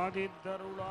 ஆதித்தருளா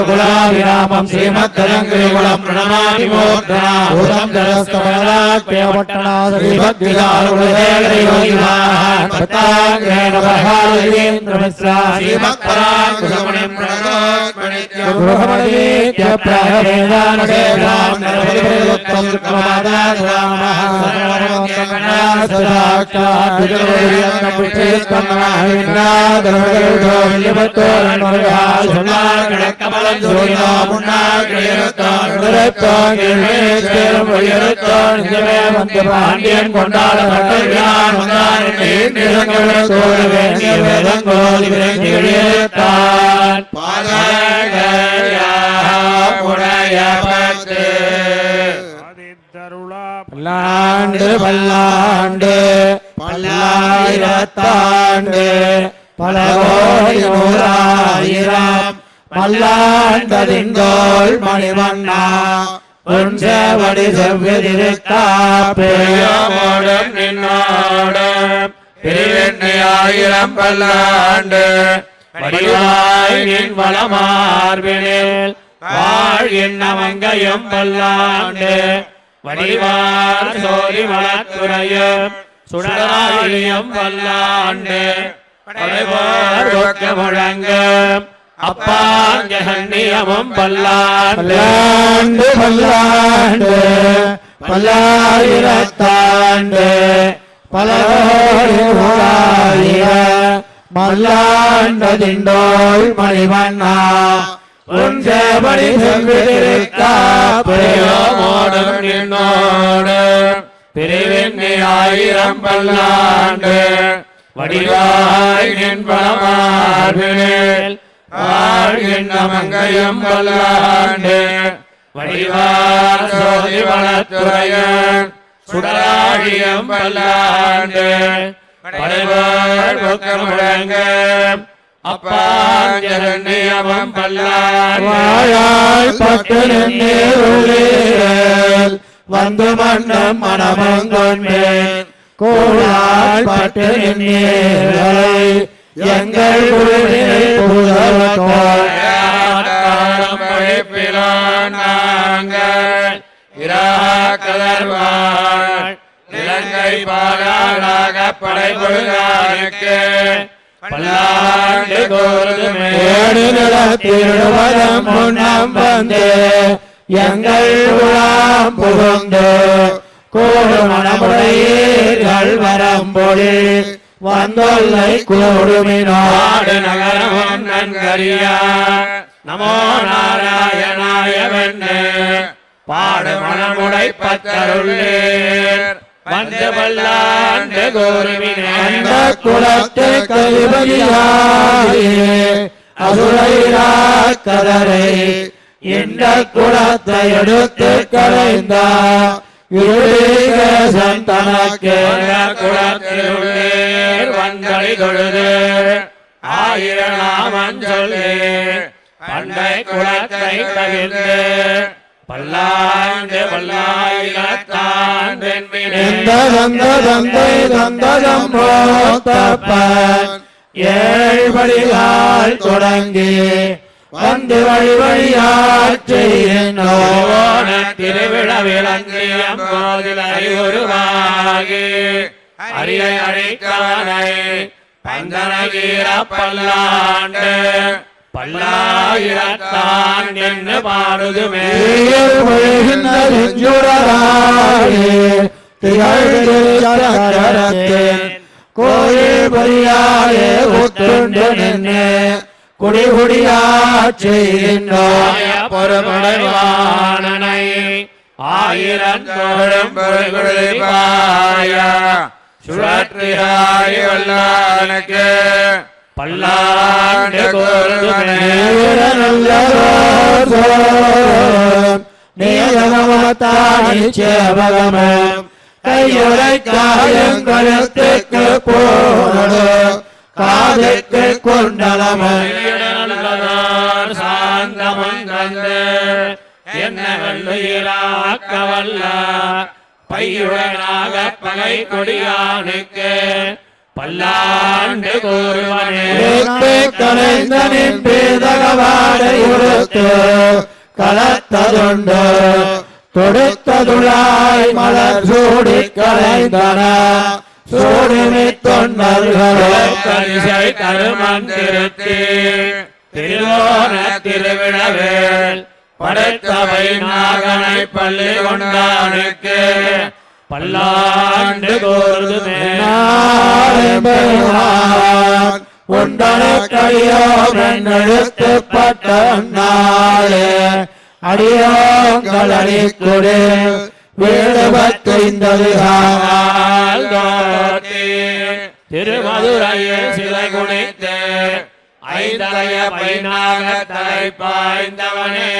కులాభిరామం శ్రీమద్గజంగిరిగుళం ప్రణమామి మోక్షణాం జలస్తమలాక్షయపట్టణా శ్రీమద్గిరాలుగేంద్రమిశ్రా శ్రీమత్పరాంగుణిం ప్రణోత్ప్రణేత్యప్రాహేదానవేదానరామ பாண்டியன் கொண்டாட பல்லாண்டு பல்லாண்டு பல்லாயிரத்தாண்டு பல கோடி நூறாயிரம் பல்லாண்டதிங்கோள் மணிவண்ணா உஞ்சவடி செவ்விருக்காப்பேயோடும் நின்னோடும் பிரிவெண்ணை ஆயிரம் பல்லாண்டு வடிவாய் நின் வளமார்பினில் வாழ் எண்ணமங்கையும் பல்லாண்டு வடிவார் சோதி வளத்துறையும் சுடராழியும் பல்லாண்டு படைவார் ஒக்க முழங்கும் அப்பாஞ்சகண்ணியமும் பல்லாண்டு. பல்லாண்டு பல்லாண்டு பல்லாயிரத்தாண்டு. பல கோடி நூறாயிரம் மல்லாண்டதிண்டோள் மணிவண்ணா உன் சேவடி பிரயோமோடும் நின்னோடு. பிரிவெண்ணி ஆயிரம் பல்லாண்டு. வடிவாய் நின் பலமார்பினில். ஆழ்கின்ற மங்கையும் பல்லாண்டு வடிவார் சோதி வளத்துறையன். சுடராழியம் பல்லாண்டு படைவார் பக்கம் முழங்க அப்பாஞ்சரண்யமம் பல்லாய் பத்து பட்டு வந்து மன்னம் மனமங்கொண்டேன் கூழாள் பட்டு நீரை எங்கள் குழுவினை புதவத்தோள் இலங்கை பாலாளாக படைபொழுதானுக்கு. பல்லாண்டு கோருதுமே. நிலத்திடுவதம் முன்னம் வந்து எங்கள் குழாம் புகுந்து கூடு மனமுடையீர்கள் வரம்பொழி வந்தொல்லை கூடுமினாடு நகரம் நகரமும் நன்கரியா நமோ நாராயணாய வெண்ணே பாடு மனமுடை பத்தருள்ளேர் வந்த வல்லாண்டு கோருவினே குலத்தை குலத்து கைவரியாயே அசுரைராக்கதரை இந்த குலத்தை எடுத்து கரைந்த இருளீகேசன் தனக்கு குளத்திலுள்ளேர் வந்தளி தொழுது. ஆயிரம் சொல்லி பண்டை குளத்தை தவிர்த்து பல்லாண்டு பல்லாயிரத்தான் தந்த தந்தை தந்ததம் போத்தப்பன் ஏழ்படியால் தொடங்கி வந்து வழி வழியாற்றினோ திருவிழா விளங்கியம் அறிவுருவாகி. அரியை அழைக்கானை பந்தனகீர பல்லாண்டு. பல்லாயிரத்தான் நின்று பாடுதுமே. கோயில் பொறியாலே உத்துண்டு நின்று. குடி குடியாற்றினோம் பொறுமடைவானனை ஆயிரம் பொருள்பாய சுழற்றியாய் வல்லானுக்கு பல்லாண்டு நீயமத்தானிச்சேவகமம் கையுறை காயங்களுக்கு போனடு காதுக்கு கொண்டலமன் வல்லுயிராக்க வல்ல பையுடனாக பகை கொடியானுக்கு பல்லாண்டு கூறுவனே. கலைந்த நின்றதகவாடை உறுத்து கலத்ததுண்டு. தொடுத்ததுளாய் மலர் சூடி கலைந்தன. சூடினி தொண்டர்களே தருமன் திருத்தி திருவோண திருவிழவேல். படைத்தவை நாகனை பள்ளி கொண்டானுக்கு பல்லாண்டு கூறுதுமே உண்டனைக்கடியோ எழுத்துப்பட்ட நாளே அடியோங்கள் அடிக்குடு வீடு பத்தைந்தது பைனாக தலை பாய்ந்தவனே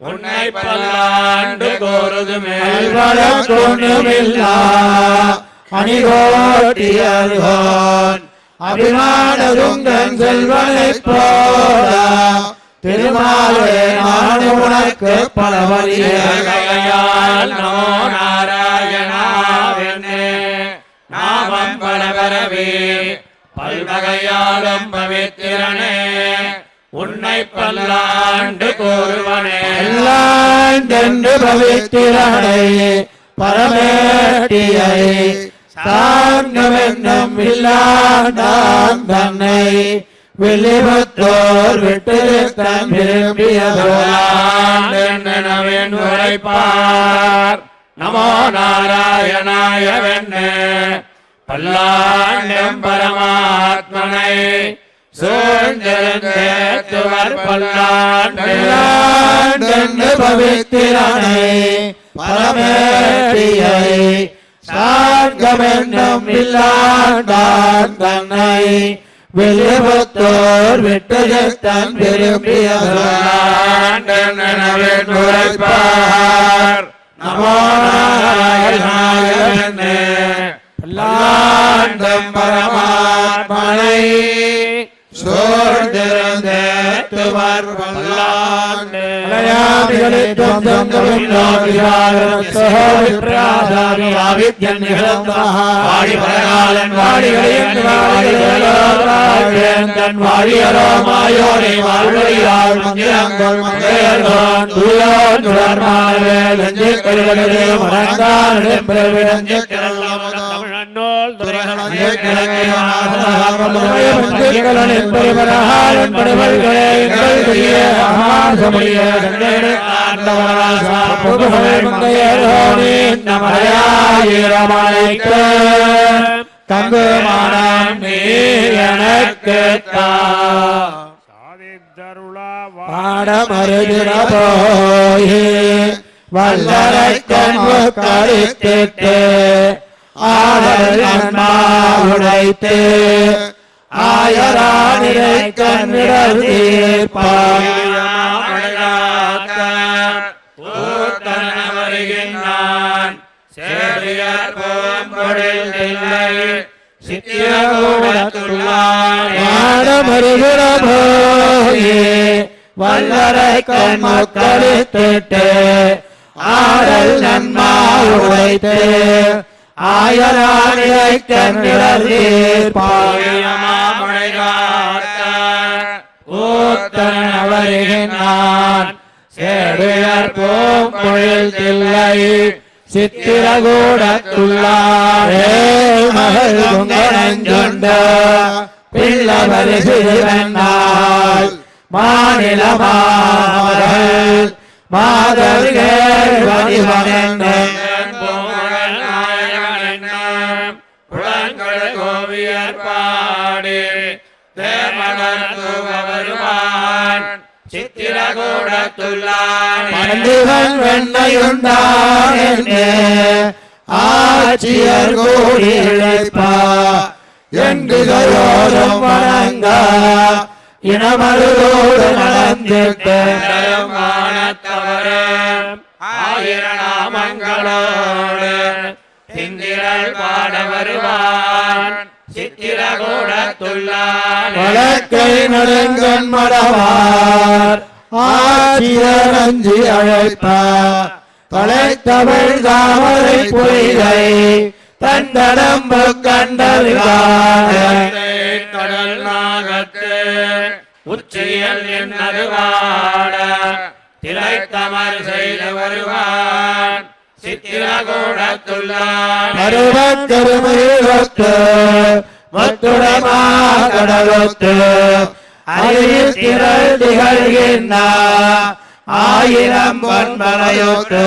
உன்னை பல்லாண்டு கூறுதுமே கொண்டுமில்லா அணிகோட்டியர்கோன் அபிமானதுங்கன் செல்வனைப் போல திருமாலே நான் உனக்கு பல கையால் நமோ நாராயணாவென்னே நாமம் பலபரவே. பல்வகையாலும் பவித்திரனே உன்னை பல்லாண்டு கூறுவனே. எல்லாண்டென்று பவித்திரனை பரமேட்டியை சாங்கமென்னும் இல்லாண்டாம் தன்னை வெளிபத்தோர் விட்டிருத்தம் தன் விரும்பியதோலான் உரைப்பார். நமோ நாராயணாய வெண்ணே பல்லாண்டும் பரமாத்மனை சூழ்ந்திருந்தேத்துவர் பல்லாண்டு பவித்திரனை பரமேட்டியை சாங்கமென்னும் இல்லாண்டான் தன்னை வெளிபத்தோர் விட்டு விரும்பிய நமோ நாராயணாய பல்லாண்டம் பரமாத்மனை சூழ்ந்திருந்தேத்துவர் பல்லாண்டு வாடி பரகாலன் வாடிகளின் வாடிகளேன் வாழியரோ மாயோனை தங்குமானம் நீ எனக்கு பாடமருகிற போயே வல்லரை கண்பு ஆடல் அண்ணா உடைத்து ஆயரானிரை கண்ணிடர் தீர்ப்பாய் வருகின்றான் சேரியார் போம்பொழில் இல்லை போயே வல்லரை கண்பு கழித்திட்டு ஆடல் நன்மா உடைத்து ஆயரானிரை கண்ணிடர் தீர்ப்பாய் ஊத்தன வருகின்றான் சேடுயர் பூம்பொழில் தில்லை சித்திரகூடத்துள்ளாரே மகள் குங்கணஞ்சுண்ட பிள்ளவரி சிறுவெண்ணால் மாநில மாதர்கள் மாதர்கள் வடிவனென்ன கோவியற்பாடு தேமகர் வருவான் சித்திரகூடத்துள்ளான். பண்டிகன் வெண்ணையுண்டான் ஆட்சியர் கூடி இழைப்பா எங்குகையோரும் வணங்க. இனமருதோடு வானத்தவரும் சிந்திரல் பாட வருவான். சித்திரகூடத்துள்ளான். வழக்கை நடுங்கண் மடவார். ஆட்சியரஞ்சி அழைப்பார். தலைத்தமிழ் தாமரை பொய்கை தந்தடம்பு கண்டறிவார். கடல் நாகத்து உச்சியல் என்னதுவாட திளைத்தமர் செய்து வருவான் சித்திரகூடத்துள்ளான் மருவக் கருமையிலொத்து மத்துடமா கடலொத்து அருகில் திரள் திகழ்கின்ற ஆயிரம் பொன்மலையொத்து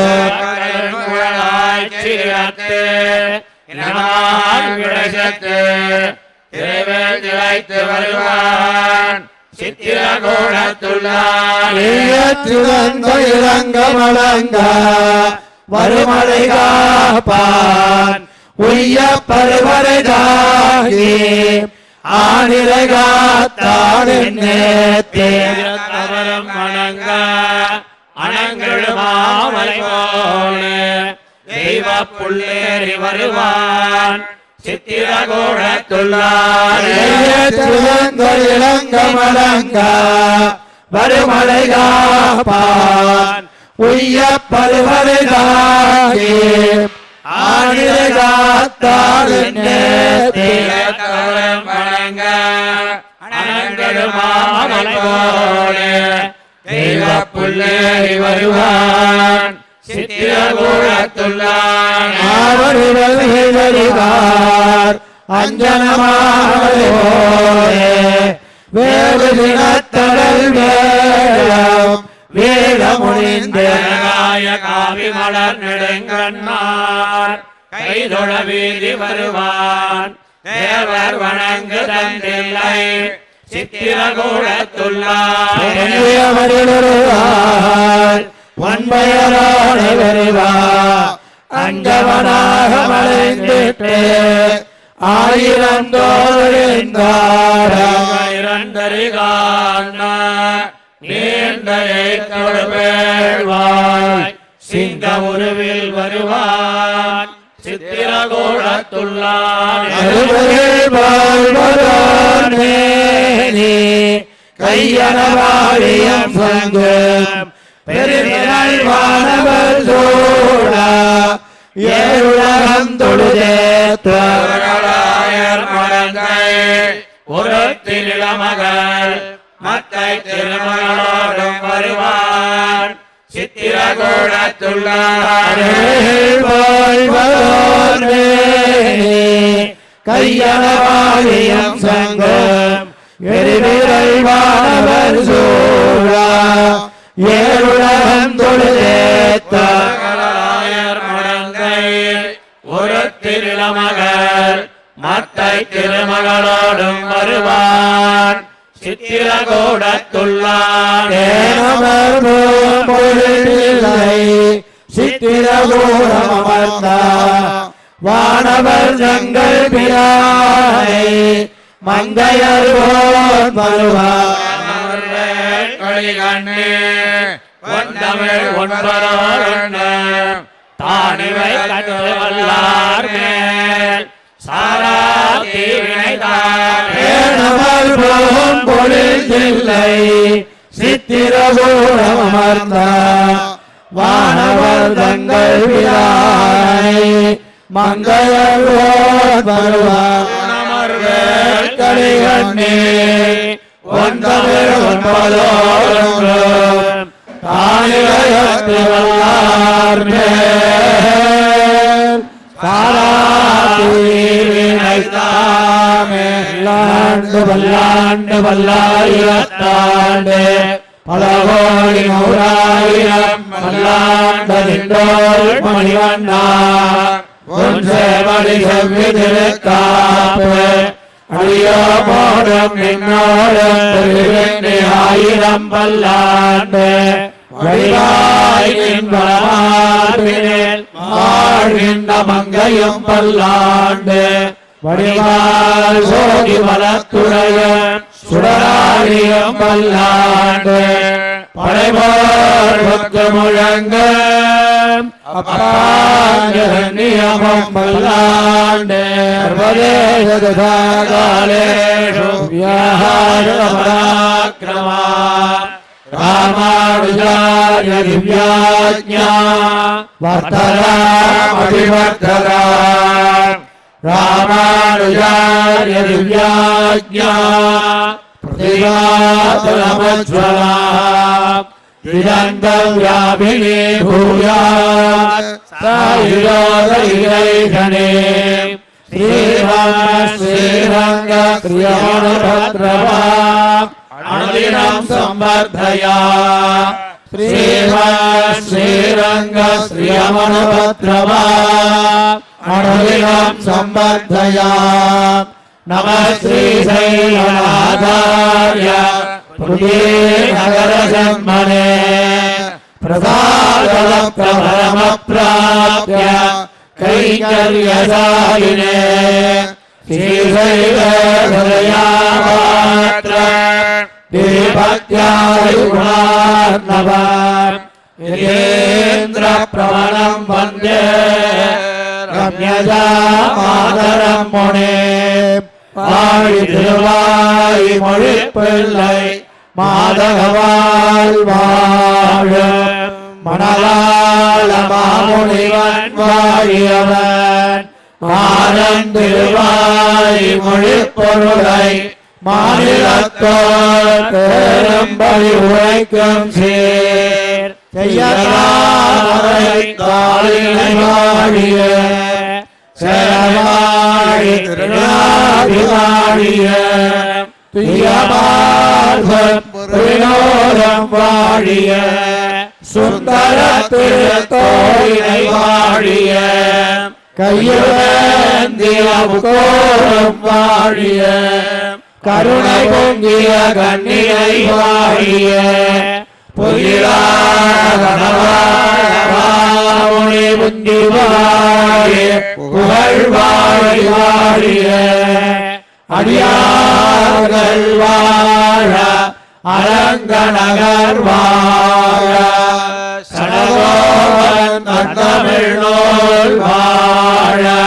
திளைத்து வருவான். மலங்க வருமலை காப்பான் உய்ய பருவரை தாகி ஆனிரை காத்தான் தவறம் வணங்க அணங்கெழுமாமலை போல. தெய்வ புள்ளேறி வருவான் சித்திரகூடத்துள்ளான் இளங்க மலங்க வருமலை காப்பான் உய்ய பருவரை தாகி ஆனிரை காத்தான் வணங்க அணங்கெழுமாமலை தெய்வ புள்ளேறி வருவான் வேறு தினத்தடல் வேடம் வேடமுனிந்து ஜனநாய காவி மலர் நெடுங்கண்ணார். கைதொழ வீதி வருவான். தேவர் வணங்கு தந்தில்லை. சித்திரகூடத்துள்ளார். வருவார் ஒன்பயரோட வருவா அங்கவனாக மலைந்திட்டு ஆயிரம் தோழிந்தாரம் இரண்டரிகான நீண்டையை தொடுவேழ்வாய் சிங்க உருவில் வருவான். சித்திரகூடத்துள்ளான் கையனவாழியம் சங்கம். பெருமிழல் வானவர் சூழ. ஏழுலகம் தொழுதேத்த. திருமகளாயர் மடந்தை ஒரு திருளமகள் மத்தை திருமகளோடும் வருவான். சித்திரகூடத்துள்ளான் கையனவாழியம் சங்கம். பெருமிழல் வானவர் சூழ ஏழுலகம் தொழுதேத்த. திருமகளாயர் மடந்தை ஒரு திருளமகள் மத்தை திருமகளோடும் வருவான். சித்திரகூடத்துள்ளான் சித்திரகூரமர்ந்த வானவர் தங்கள் பிராய் மங்கையர் வருவார் ஒன்றமிழ் ஒன்பரோடு தானிவை கண்டு வல்லார் மேல். சாரா தீவினைதான். ஏனவர் போகும் பொழில்லை சித்திரகூரமர்ந்த வானவர் தங்கள் பிராய் மங்கையர் வருவார் தானிலையத்து வல்லார் மேல். சாராத்தீவினைத்தாமே வல்லாண்டு வல்லாண்டு வல்லாயிரத்தாண்டு. பல கோடி நூறாயிரம் வல்லாண்டு நின்றோள் மணிவண்ணா. ஒன்றே வழி செவ்வி திருக்காப்பு அடியோ போடும் நின்னோடும் ஆயிரம் பல்லாண்டு வாழ்கின்ற மங்கையும் பல்லாண்டு. வடிவால் சோதி வளத்துடைய சுடராய வாழியம் பல்லாண்டு படைபோர்வுக்கு முழங்க நியமம் பல்லாண்டு. రామానుజాయ దివ్యాజ్ఞా. వర్తరామభివర్ధరా రామానుజాయ దివ్యాజ్ఞా. ప్రతిభాసనమజ్వలా విదంగవ్యామిని భూయా. సాయుజోదైరైషణే శ్రీరామ శ్రీరంగ ప్రియమణభద్రవా అణులినాం సంవర్ధయా శ్రీవ శ్రీరంగ శ్రీయమనభద్రవా అణులినాం సంవర్ధయా నమ శ్రీశైలనాథార్య పృథే నగర జన్మనే ప్రసాదప్రభరమ ప్రాప్య కైకర్యదాయినే ீபக்தியாயுகுணார்ணவேந்திரபிரமணம் வந்தே ரம்யஜா மாதரம் முனே வாழி திருவாய் மொழி பிள்ளை மாதகவால் வாழ மணலாள மாமுனிவன் வாழியவன் மாறன் மொழி பொருளை மாநிலத்தோர் பெரும்படி உரைக்கும் சீர். செய்யலாமரை காலினை வாழிய சேரவாழி திருநாதிவாழிய துயமார்பம் வாழிய சுந்தர திருத்தோழினை வாழிய. கையுந்திய வாழிய கருணை பொங்கிய கண்ணினை வாழிய பொய்யிலாகணவாழி புந்தி வாழிய புகழ் வாழி வாழிய அடியார்கள் வாழ அரங்கநகர் வாழ சடகோவன் தமிழ் நோல் வாழ. வாழ